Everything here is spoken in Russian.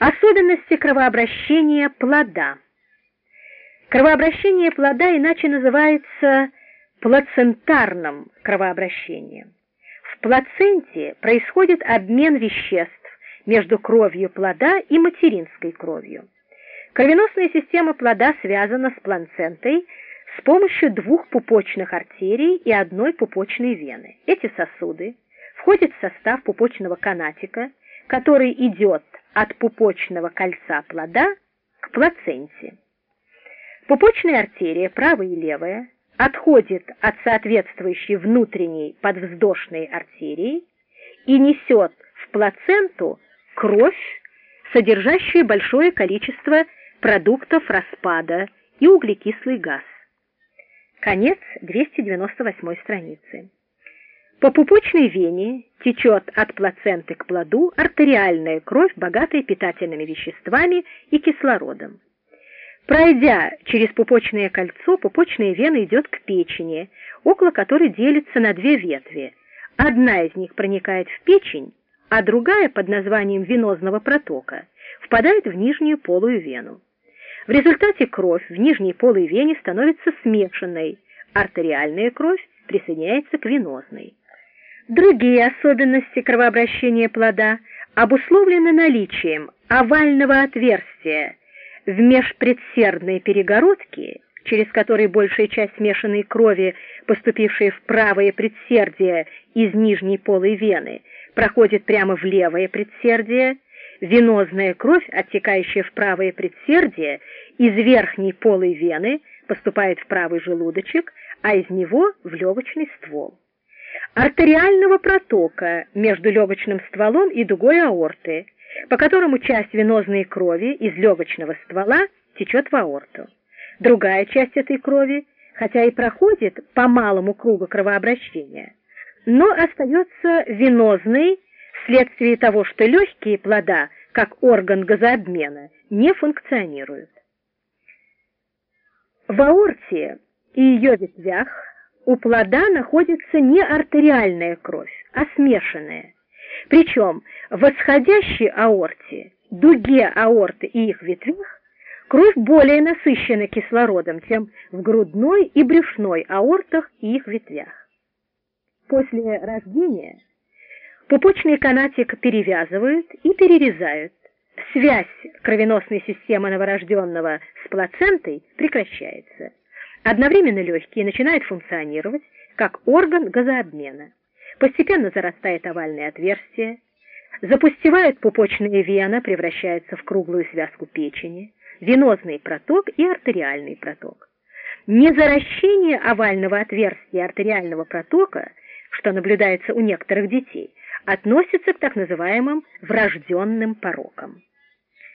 Особенности кровообращения плода. Кровообращение плода иначе называется плацентарным кровообращением. В плаценте происходит обмен веществ между кровью плода и материнской кровью. Кровеносная система плода связана с плацентой с помощью двух пупочных артерий и одной пупочной вены. Эти сосуды входят в состав пупочного канатика, который идет от пупочного кольца плода к плаценте. Пупочная артерия, правая и левая, отходит от соответствующей внутренней подвздошной артерии и несет в плаценту кровь, содержащую большое количество продуктов распада и углекислый газ. Конец 298 страницы. По пупочной вене течет от плаценты к плоду артериальная кровь, богатая питательными веществами и кислородом. Пройдя через пупочное кольцо, пупочная вена идет к печени, около которой делится на две ветви. Одна из них проникает в печень, а другая под названием венозного протока впадает в нижнюю полую вену. В результате кровь в нижней полой вене становится смешанной, артериальная кровь присоединяется к венозной. Другие особенности кровообращения плода обусловлены наличием овального отверстия в межпредсердной перегородке, через который большая часть смешанной крови, поступившей в правое предсердие из нижней полой вены, проходит прямо в левое предсердие, венозная кровь, оттекающая в правое предсердие, из верхней полой вены поступает в правый желудочек, а из него в легочный ствол артериального протока между легочным стволом и дугой аорты, по которому часть венозной крови из легочного ствола течет в аорту. Другая часть этой крови, хотя и проходит по малому кругу кровообращения, но остается венозной вследствие того, что легкие плода, как орган газообмена, не функционируют. В аорте и ее ветвях у плода находится не артериальная кровь, а смешанная. Причем в восходящей аорте, дуге аорты и их ветвях кровь более насыщена кислородом, чем в грудной и брюшной аортах и их ветвях. После рождения пупочный канатик перевязывают и перерезают. Связь кровеносной системы новорожденного с плацентой прекращается. Одновременно легкие начинают функционировать как орган газообмена. Постепенно зарастает овальное отверстие, запустевает пупочная вена, превращается в круглую связку печени, венозный проток и артериальный проток. Незаращение овального отверстия артериального протока, что наблюдается у некоторых детей, относится к так называемым врожденным порокам.